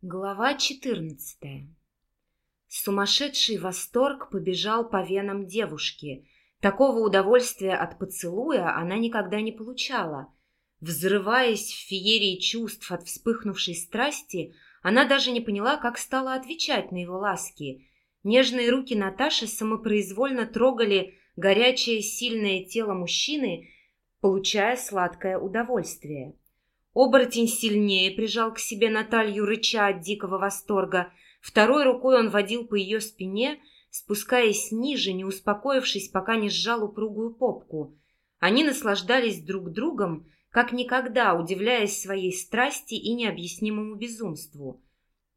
Глава 14 Сумасшедший восторг побежал по венам девушки. Такого удовольствия от поцелуя она никогда не получала. Взрываясь в феерии чувств от вспыхнувшей страсти, она даже не поняла, как стала отвечать на его ласки. Нежные руки Наташи самопроизвольно трогали горячее сильное тело мужчины, получая сладкое удовольствие. Оборотень сильнее прижал к себе Наталью, рыча от дикого восторга. Второй рукой он водил по ее спине, спускаясь ниже, не успокоившись, пока не сжал упругую попку. Они наслаждались друг другом, как никогда, удивляясь своей страсти и необъяснимому безумству.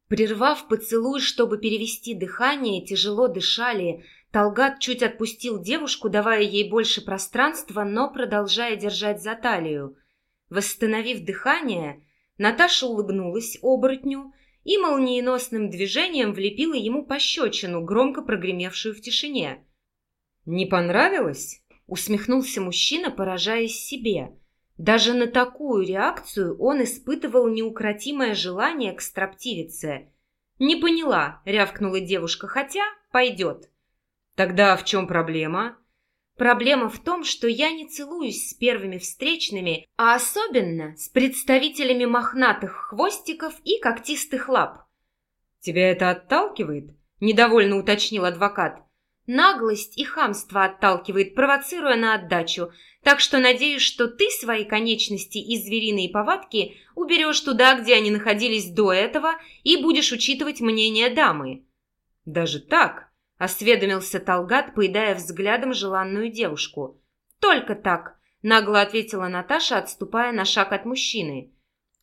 Прервав поцелуй, чтобы перевести дыхание, тяжело дышали. Талгат чуть отпустил девушку, давая ей больше пространства, но продолжая держать за талию. Восстановив дыхание, Наташа улыбнулась оборотню и молниеносным движением влепила ему пощечину, громко прогремевшую в тишине. «Не понравилось?» — усмехнулся мужчина, поражаясь себе. Даже на такую реакцию он испытывал неукротимое желание к строптивице. «Не поняла», — рявкнула девушка, — «хотя пойдет». «Тогда в чем проблема?» Проблема в том, что я не целуюсь с первыми встречными, а особенно с представителями мохнатых хвостиков и когтистых лап. «Тебя это отталкивает?» – недовольно уточнил адвокат. «Наглость и хамство отталкивает, провоцируя на отдачу, так что надеюсь, что ты свои конечности и звериные повадки уберешь туда, где они находились до этого, и будешь учитывать мнение дамы». «Даже так?» Осведомился Талгат, поедая взглядом желанную девушку. «Только так», — нагло ответила Наташа, отступая на шаг от мужчины.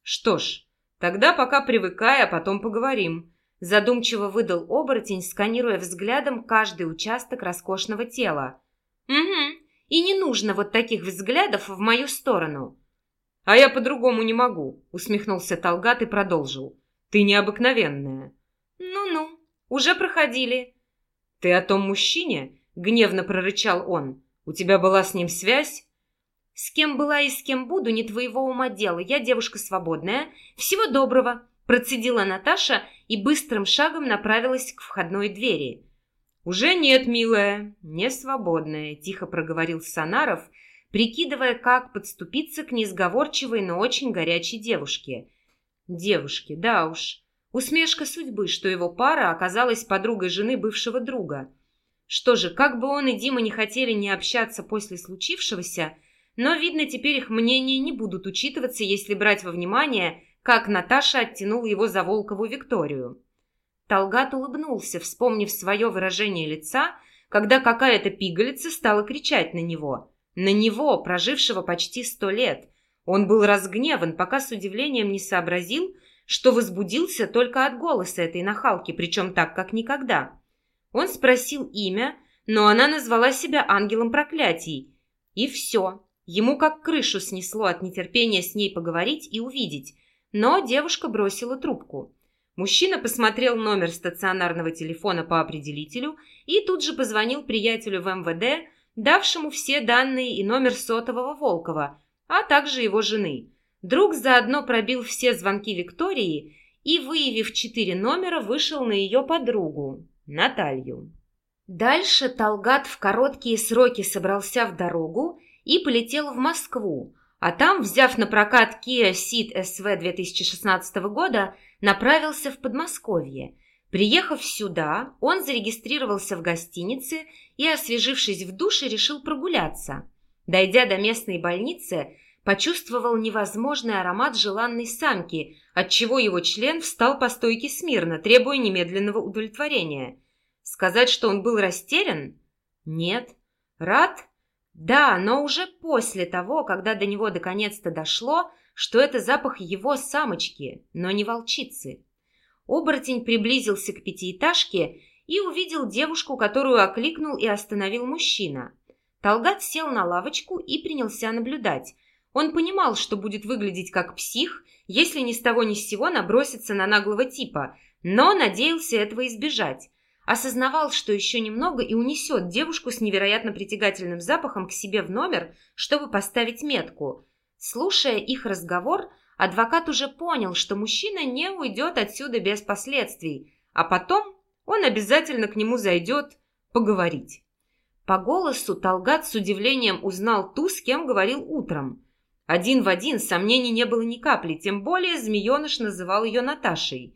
«Что ж, тогда пока привыкай, а потом поговорим», — задумчиво выдал оборотень, сканируя взглядом каждый участок роскошного тела. «Угу, и не нужно вот таких взглядов в мою сторону». «А я по-другому не могу», — усмехнулся Талгат и продолжил. «Ты необыкновенная». «Ну-ну, уже проходили», «Ты о том мужчине?» — гневно прорычал он. «У тебя была с ним связь?» «С кем была и с кем буду, не твоего ума дело. Я девушка свободная. Всего доброго!» Процедила Наташа и быстрым шагом направилась к входной двери. «Уже нет, милая, не свободная», — тихо проговорил Санаров, прикидывая, как подступиться к несговорчивой, но очень горячей девушке. Девушке, да уж. Усмешка судьбы, что его пара оказалась подругой жены бывшего друга. Что же, как бы он и Дима не хотели не общаться после случившегося, но, видно, теперь их мнения не будут учитываться, если брать во внимание, как Наташа оттянула его за Волкову Викторию. Талгат улыбнулся, вспомнив свое выражение лица, когда какая-то пигалица стала кричать на него. На него, прожившего почти сто лет. Он был разгневан, пока с удивлением не сообразил, что возбудился только от голоса этой нахалки, причем так, как никогда. Он спросил имя, но она назвала себя ангелом проклятий. И все. Ему как крышу снесло от нетерпения с ней поговорить и увидеть. Но девушка бросила трубку. Мужчина посмотрел номер стационарного телефона по определителю и тут же позвонил приятелю в МВД, давшему все данные и номер сотового Волкова, а также его жены – Друг заодно пробил все звонки Виктории и, выявив четыре номера, вышел на ее подругу, Наталью. Дальше Талгат в короткие сроки собрался в дорогу и полетел в Москву, а там, взяв на прокат Kia Ceed SV 2016 года, направился в Подмосковье. Приехав сюда, он зарегистрировался в гостинице и, освежившись в душе, решил прогуляться. Дойдя до местной больницы, почувствовал невозможный аромат желанной самки, отчего его член встал по стойке смирно, требуя немедленного удовлетворения. Сказать, что он был растерян? Нет. Рад? Да, но уже после того, когда до него наконец-то дошло, что это запах его самочки, но не волчицы. Оборотень приблизился к пятиэтажке и увидел девушку, которую окликнул и остановил мужчина. Талгат сел на лавочку и принялся наблюдать – он понимал, что будет выглядеть как псих, если ни с того ни с сего набросится на наглого типа, но надеялся этого избежать. Осознавал, что еще немного и унесет девушку с невероятно притягательным запахом к себе в номер, чтобы поставить метку. Слушая их разговор, Адвокат уже понял, что мужчина не уйдет отсюда без последствий, а потом он обязательно к нему зайдет поговорить. По голосу Талгат с удивлением узнал ту, с кем говорил утром. Один в один сомнений не было ни капли, тем более змееныш называл ее Наташей.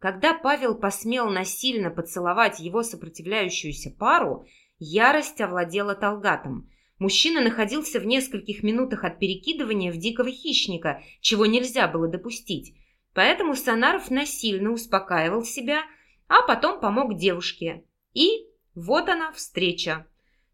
Когда Павел посмел насильно поцеловать его сопротивляющуюся пару, ярость овладела Талгатом. Мужчина находился в нескольких минутах от перекидывания в дикого хищника, чего нельзя было допустить. Поэтому Санаров насильно успокаивал себя, а потом помог девушке. И вот она, встреча.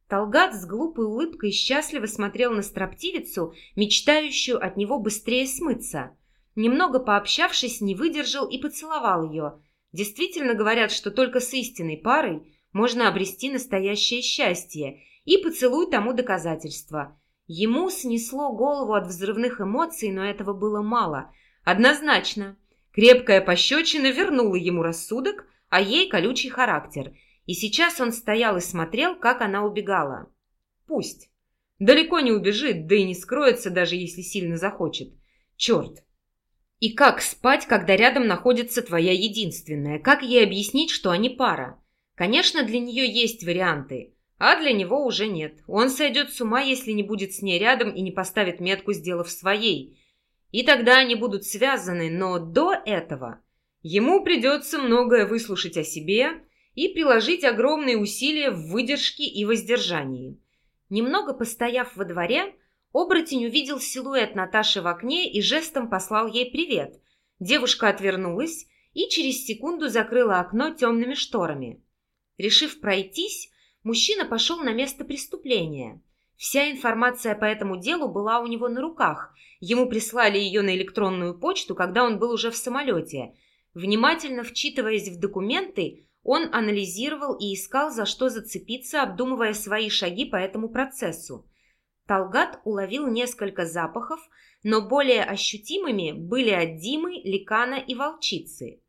Талгат с глупой улыбкой счастливо смотрел на строптивицу, мечтающую от него быстрее смыться. Немного пообщавшись, не выдержал и поцеловал ее. Действительно говорят, что только с истинной парой можно обрести настоящее счастье, и поцелуй тому доказательство. Ему снесло голову от взрывных эмоций, но этого было мало. Однозначно. Крепкая пощечина вернула ему рассудок, а ей колючий характер. И сейчас он стоял и смотрел, как она убегала. Пусть. Далеко не убежит, да и не скроется, даже если сильно захочет. Черт. И как спать, когда рядом находится твоя единственная? Как ей объяснить, что они пара? Конечно, для нее есть варианты. А для него уже нет. Он сойдет с ума, если не будет с ней рядом и не поставит метку, сделав своей. И тогда они будут связаны, но до этого ему придется многое выслушать о себе и приложить огромные усилия в выдержке и воздержании. Немного постояв во дворе, оборотень увидел силуэт Наташи в окне и жестом послал ей привет. Девушка отвернулась и через секунду закрыла окно темными шторами. Решив пройтись, мужчина пошел на место преступления. Вся информация по этому делу была у него на руках. Ему прислали ее на электронную почту, когда он был уже в самолете. Внимательно вчитываясь в документы, он анализировал и искал, за что зацепиться, обдумывая свои шаги по этому процессу. Талгат уловил несколько запахов, но более ощутимыми были от Димы, Ликана и Волчицы.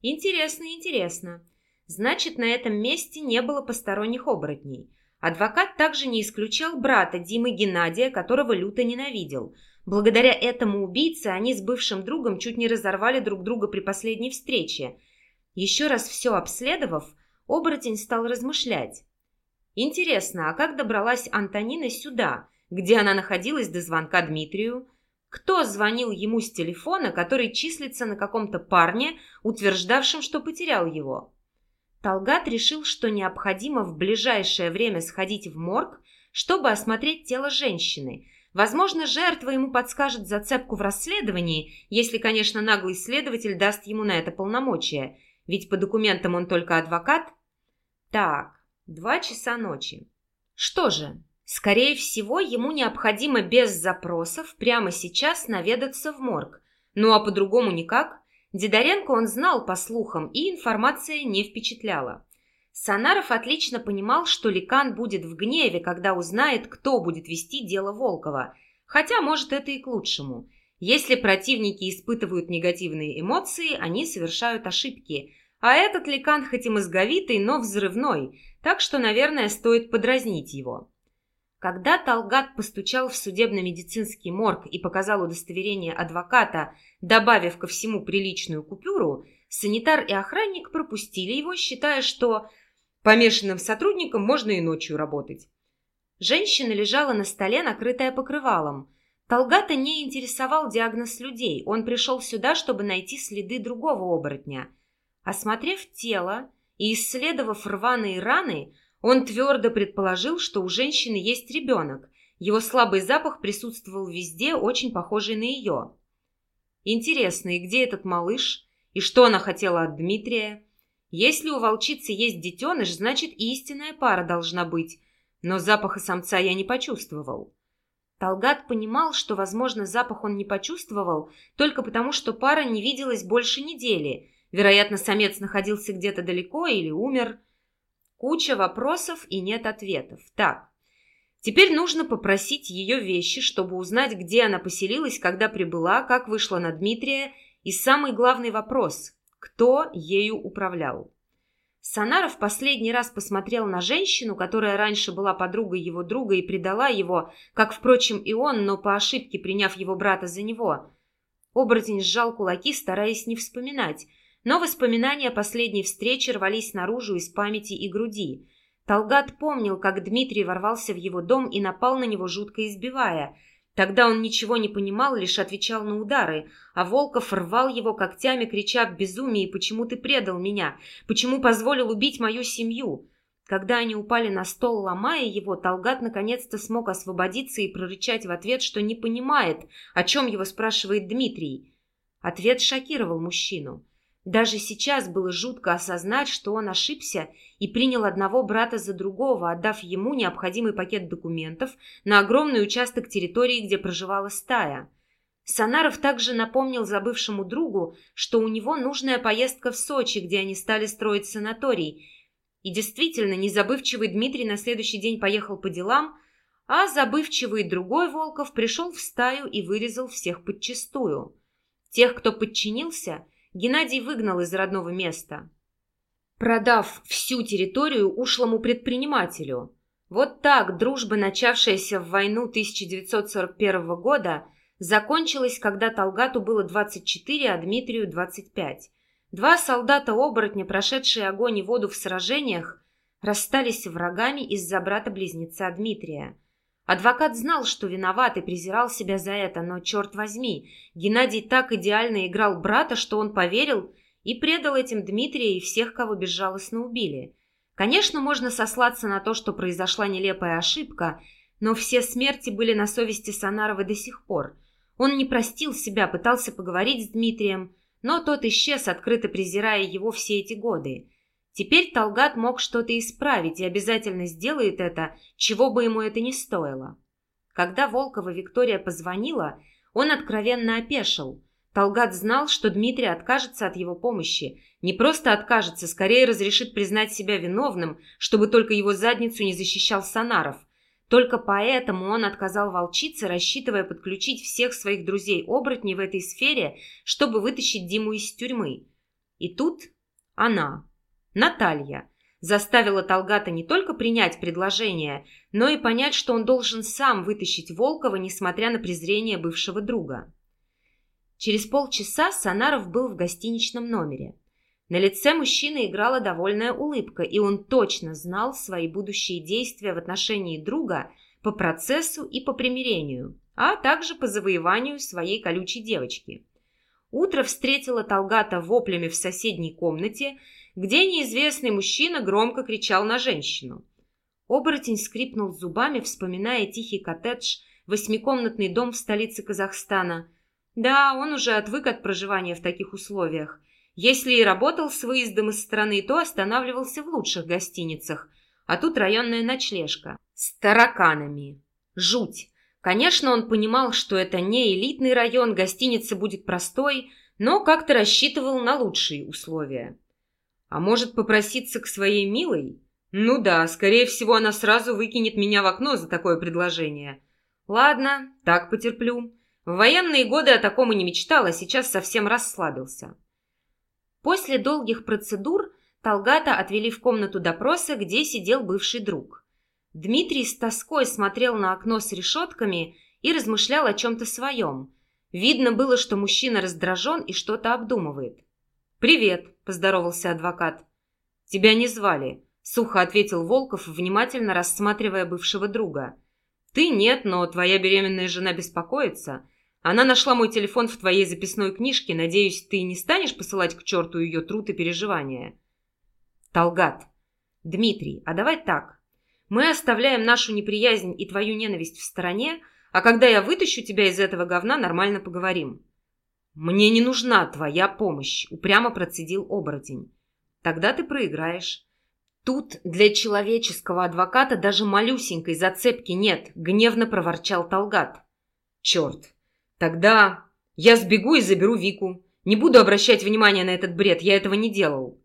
Интересно, интересно. Значит, на этом месте не было посторонних оборотней. Адвокат также не исключал брата Димы Геннадия, которого люто ненавидел. Благодаря этому убийце они с бывшим другом чуть не разорвали друг друга при последней встрече. Еще раз все обследовав, оборотень стал размышлять. Интересно, а как добралась Антонина сюда, где она находилась до звонка Дмитрию? Кто звонил ему с телефона, который числится на каком-то парне, утверждавшем, что потерял его? Талгат решил, что необходимо в ближайшее время сходить в морг, чтобы осмотреть тело женщины. Возможно, жертва ему подскажет зацепку в расследовании, если, конечно, наглый следователь даст ему на это полномочия, ведь по документам он только адвокат. Так, два часа ночи. Что же, скорее всего, ему необходимо без запросов прямо сейчас наведаться в морг. Ну а по-другому никак. Дидоренко он знал по слухам, и информация не впечатляла. Санаров отлично понимал, что Ликан будет в гневе, когда узнает, кто будет вести дело Волкова. Хотя, может, это и к лучшему. Если противники испытывают негативные эмоции, они совершают ошибки. А этот Ликан хоть и мозговитый, но взрывной, так что, наверное, стоит подразнить его. Когда Талгат постучал в судебно-медицинский морг и показал удостоверение адвоката, добавив ко всему приличную купюру, санитар и охранник пропустили его, считая, что помешанным сотрудникам можно и ночью работать. Женщина лежала на столе, накрытая покрывалом. Талгата не интересовал диагноз людей, он пришел сюда, чтобы найти следы другого оборотня. Осмотрев тело и исследовав рваные раны, он твердо предположил, что у женщины есть ребенок. Его слабый запах присутствовал везде, очень похожий на ее. Интересно, и где этот малыш? И что она хотела от Дмитрия? Если у волчицы есть детеныш, значит истинная пара должна быть. Но запаха самца я не почувствовал. Талгат понимал, что, возможно, запах он не почувствовал, только потому, что пара не виделась больше недели. Вероятно, самец находился где-то далеко или умер. Куча вопросов и нет ответов. Так, теперь нужно попросить ее вещи, чтобы узнать, где она поселилась, когда прибыла, как вышла на Дмитрия, и самый главный вопрос – кто ею управлял. Санаров последний раз посмотрел на женщину, которая раньше была подругой его друга и предала его, как, впрочем, и он, но по ошибке приняв его брата за него. Оборотень сжал кулаки, стараясь не вспоминать, но воспоминания последней встречи рвались наружу из памяти и груди. Талгат помнил, как Дмитрий ворвался в его дом и напал на него, жутко избивая. Тогда он ничего не понимал, лишь отвечал на удары, а Волков рвал его когтями, крича в безумии «Почему ты предал меня? Почему позволил убить мою семью?» Когда они упали на стол, ломая его, Талгат наконец-то смог освободиться и прорычать в ответ, что не понимает, о чем его спрашивает Дмитрий. Ответ шокировал мужчину. Даже сейчас было жутко осознать, что он ошибся и принял одного брата за другого, отдав ему необходимый пакет документов на огромный участок территории, где проживала стая. Санаров также напомнил забывшему другу, что у него нужная поездка в Сочи, где они стали строить санаторий. И действительно, незабывчивый Дмитрий на следующий день поехал по делам, а забывчивый другой Волков пришел в стаю и вырезал всех подчистую. Тех, кто подчинился – Геннадий выгнал из родного места, продав всю территорию ушлому предпринимателю. Вот так дружба, начавшаяся в войну 1941 года, закончилась, когда Талгату было 24, а Дмитрию 25. Два солдата-оборотня, прошедшие огонь и воду в сражениях, расстались врагами из-за брата-близнеца Дмитрия. Адвокат знал, что виноват и презирал себя за это, но, черт возьми, Геннадий так идеально играл брата, что он поверил и предал этим Дмитрия и всех, кого безжалостно убили. Конечно, можно сослаться на то, что произошла нелепая ошибка, но все смерти были на совести Санарова до сих пор. Он не простил себя, пытался поговорить с Дмитрием, но тот исчез, открыто презирая его все эти годы. Теперь Талгат мог что-то исправить и обязательно сделает это, чего бы ему это ни стоило. Когда Волкова Виктория позвонила, он откровенно опешил. Талгат знал, что Дмитрий откажется от его помощи. Не просто откажется, скорее разрешит признать себя виновным, чтобы только его задницу не защищал Санаров. Только поэтому он отказал волчице, рассчитывая подключить всех своих друзей-оборотней в этой сфере, чтобы вытащить Диму из тюрьмы. И тут она. Наталья заставила Талгата не только принять предложение, но и понять, что он должен сам вытащить Волкова, несмотря на презрение бывшего друга. Через полчаса Санаров был в гостиничном номере. На лице мужчины играла довольная улыбка, и он точно знал свои будущие действия в отношении друга по процессу и по примирению, а также по завоеванию своей колючей девочки. Утро встретило Талгата воплями в соседней комнате – где неизвестный мужчина громко кричал на женщину. Оборотень скрипнул зубами, вспоминая тихий коттедж, восьмикомнатный дом в столице Казахстана. Да, он уже отвык от проживания в таких условиях. Если и работал с выездом из страны, то останавливался в лучших гостиницах. А тут районная ночлежка. С тараканами. Жуть. Конечно, он понимал, что это не элитный район, гостиница будет простой, но как-то рассчитывал на лучшие условия. А может попроситься к своей милой? Ну да, скорее всего, она сразу выкинет меня в окно за такое предложение. Ладно, так потерплю. В военные годы о таком и не мечтал, а сейчас совсем расслабился. После долгих процедур Талгата отвели в комнату допроса, где сидел бывший друг. Дмитрий с тоской смотрел на окно с решетками и размышлял о чем-то своем. Видно было, что мужчина раздражен и что-то обдумывает. «Привет», — поздоровался адвокат. «Тебя не звали», — сухо ответил Волков, внимательно рассматривая бывшего друга. «Ты нет, но твоя беременная жена беспокоится. Она нашла мой телефон в твоей записной книжке. Надеюсь, ты не станешь посылать к черту ее труд и переживания?» «Талгат. Дмитрий, а давай так. Мы оставляем нашу неприязнь и твою ненависть в стороне, а когда я вытащу тебя из этого говна, нормально поговорим». «Мне не нужна твоя помощь», — упрямо процедил оборотень. «Тогда ты проиграешь». «Тут для человеческого адвоката даже малюсенькой зацепки нет», — гневно проворчал Талгат. «Черт! Тогда я сбегу и заберу Вику. Не буду обращать внимания на этот бред, я этого не делал».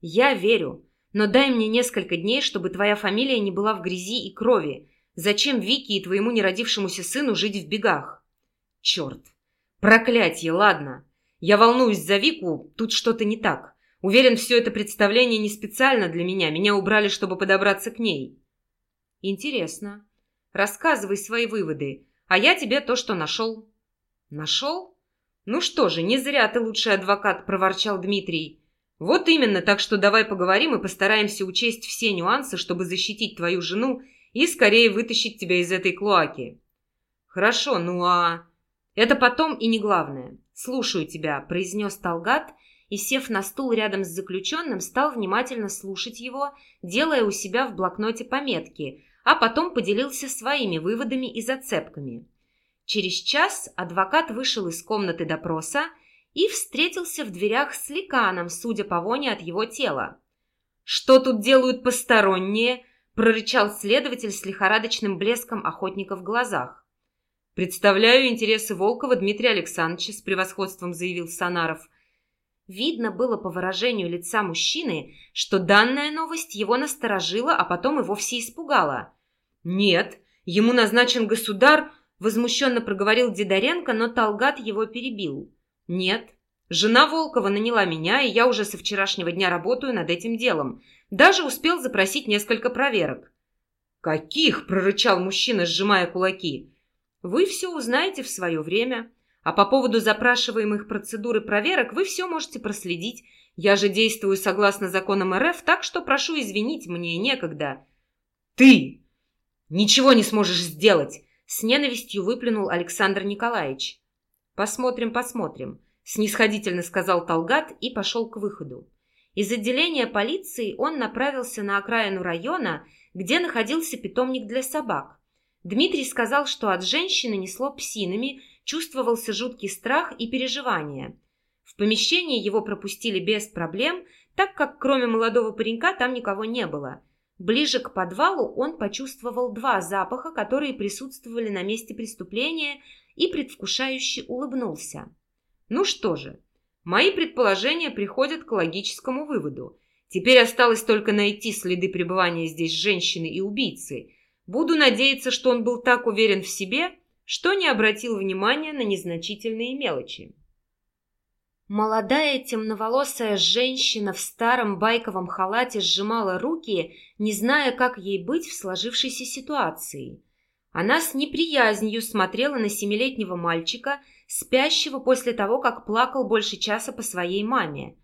«Я верю, но дай мне несколько дней, чтобы твоя фамилия не была в грязи и крови. Зачем Вике и твоему неродившемуся сыну жить в бегах?» «Черт! Проклятье, ладно. Я волнуюсь за Вику, тут что-то не так. Уверен, все это представление не специально для меня. Меня убрали, чтобы подобраться к ней. Интересно. Рассказывай свои выводы, а я тебе то, что нашел. Нашел? «Ну что же, не зря ты лучший адвокат», – проворчал Дмитрий. «Вот именно, так что давай поговорим и постараемся учесть все нюансы, чтобы защитить твою жену и скорее вытащить тебя из этой клоаки». «Хорошо, ну а...» «Это потом и не главное. Слушаю тебя», – произнес Талгат и, сев на стул рядом с заключенным, стал внимательно слушать его, делая у себя в блокноте пометки, а потом поделился своими выводами и зацепками. Через час адвокат вышел из комнаты допроса и встретился в дверях с Ликаном, судя по воне от его тела. «Что тут делают посторонние?» – прорычал следователь с лихорадочным блеском охотника в глазах. «Представляю интересы Волкова Дмитрия Александровича», – с превосходством заявил Санаров. Видно было по выражению лица мужчины, что данная новость его насторожила, а потом и вовсе испугала. «Нет, ему назначен государь», Возмущенно проговорил Дидоренко, но Талгат его перебил. «Нет, жена Волкова наняла меня, и я уже со вчерашнего дня работаю над этим делом. Даже успел запросить несколько проверок». «Каких?» – прорычал мужчина, сжимая кулаки. «Вы все узнаете в свое время. А по поводу запрашиваемых процедур и проверок вы все можете проследить. Я же действую согласно законам РФ, так что прошу извинить, мне некогда». «Ты ничего не сможешь сделать!» С ненавистью выплюнул Александр Николаевич. «Посмотрим, посмотрим», – снисходительно сказал Талгат и пошел к выходу. Из отделения полиции он направился на окраину района, где находился питомник для собак. Дмитрий сказал, что от женщины несло псинами, чувствовался жуткий страх и переживания. В помещение его пропустили без проблем, так как кроме молодого паренька там никого не было – Ближе к подвалу он почувствовал два запаха, которые присутствовали на месте преступления, и предвкушающе улыбнулся. Ну что же, мои предположения приходят к логическому выводу. Теперь осталось только найти следы пребывания здесь женщины и убийцы. Буду надеяться, что он был так уверен в себе, что не обратил внимания на незначительные мелочи. Молодая темноволосая женщина в старом байковом халате сжимала руки, не зная, как ей быть в сложившейся ситуации. Она с неприязнью смотрела на семилетнего мальчика, спящего после того, как плакал больше часа по своей маме.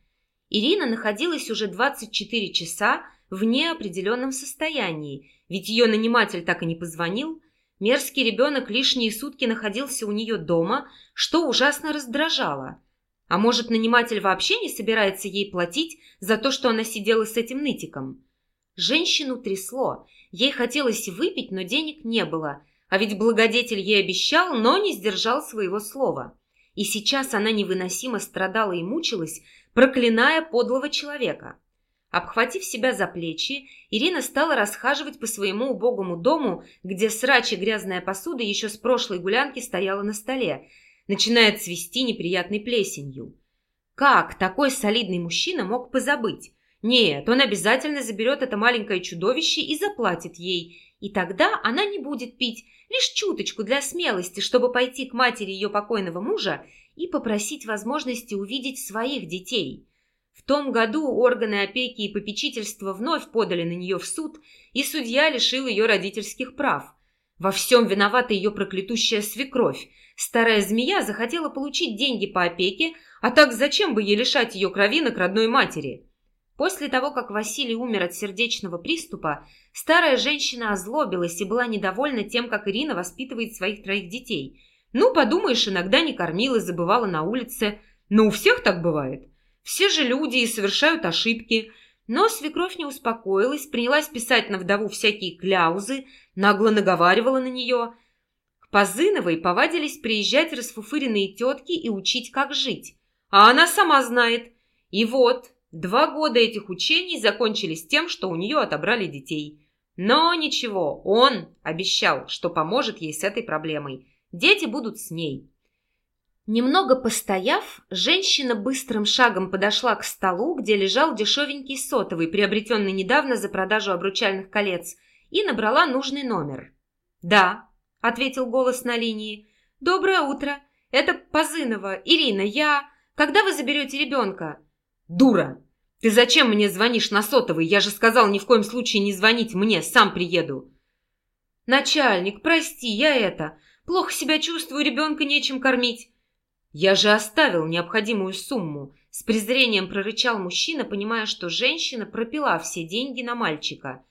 Ирина находилась уже 24 часа в неопределенном состоянии, ведь ее наниматель так и не позвонил. Мерзкий ребенок лишние сутки находился у нее дома, что ужасно раздражало – а может, наниматель вообще не собирается ей платить за то, что она сидела с этим нытиком? Женщину трясло. Ей хотелось выпить, но денег не было. А ведь благодетель ей обещал, но не сдержал своего слова. И сейчас она невыносимо страдала и мучилась, проклиная подлого человека. Обхватив себя за плечи, Ирина стала расхаживать по своему убогому дому, где срач и грязная посуда еще с прошлой гулянки стояла на столе, начинает цвести неприятной плесенью. Как такой солидный мужчина мог позабыть? Нет, он обязательно заберет это маленькое чудовище и заплатит ей. И тогда она не будет пить, лишь чуточку для смелости, чтобы пойти к матери ее покойного мужа и попросить возможности увидеть своих детей. В том году органы опеки и попечительства вновь подали на нее в суд, и судья лишил ее родительских прав. Во всем виновата ее проклятущая свекровь, Старая змея захотела получить деньги по опеке, а так зачем бы ей лишать ее кровинок родной матери? После того, как Василий умер от сердечного приступа, старая женщина озлобилась и была недовольна тем, как Ирина воспитывает своих троих детей. Ну, подумаешь, иногда не кормила, забывала на улице. Но у всех так бывает. Все же люди и совершают ошибки. Но свекровь не успокоилась, принялась писать на вдову всякие кляузы, нагло наговаривала на нее – по Зыновой повадились приезжать расфуфыренные тетки и учить, как жить. А она сама знает. И вот, два года этих учений закончились тем, что у нее отобрали детей. Но ничего, он обещал, что поможет ей с этой проблемой. Дети будут с ней. Немного постояв, женщина быстрым шагом подошла к столу, где лежал дешевенький сотовый, приобретенный недавно за продажу обручальных колец, и набрала нужный номер. «Да», — ответил голос на линии. «Доброе утро. Это Позынова. Ирина, я... Когда вы заберете ребенка?» «Дура! Ты зачем мне звонишь на сотовый? Я же сказал ни в коем случае не звонить мне, сам приеду». «Начальник, прости, я это... Плохо себя чувствую, ребенка нечем кормить». «Я же оставил необходимую сумму», — с презрением прорычал мужчина, понимая, что женщина пропила все деньги на мальчика.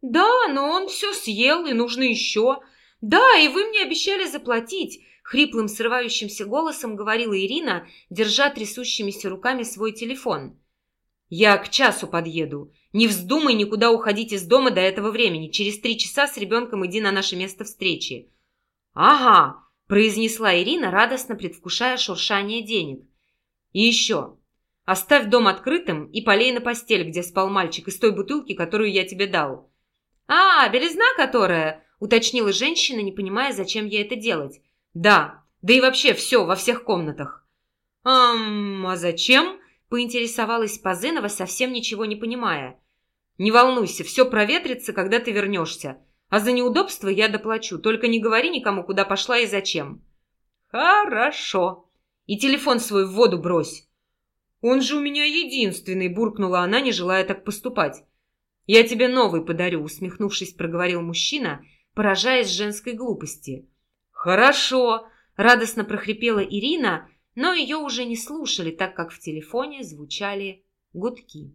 «Да, но он все съел, и нужно еще. Да, и вы мне обещали заплатить», — хриплым срывающимся голосом говорила Ирина, держа трясущимися руками свой телефон. «Я к часу подъеду. Не вздумай никуда уходить из дома до этого времени. Через три часа с ребенком иди на наше место встречи». «Ага», – произнесла Ирина, радостно предвкушая шуршание денег. «И еще. Оставь дом открытым и полей на постель, где спал мальчик, из той бутылки, которую я тебе дал». «А, белизна которая?» – уточнила женщина, не понимая, зачем ей это делать. «Да, да и вообще все, во всех комнатах». «Ам, а зачем?» – поинтересовалась Пазынова, совсем ничего не понимая. «Не волнуйся, все проветрится, когда ты вернешься. А за неудобство я доплачу, только не говори никому, куда пошла и зачем». «Хорошо. И телефон свой в воду брось». «Он же у меня единственный», – буркнула она, не желая так поступать. «Я тебе новый подарю», – усмехнувшись, проговорил мужчина, поражаясь женской глупости. «Хорошо», – радостно прохрипела Ирина, но ее уже не слушали, так как в телефоне звучали гудки.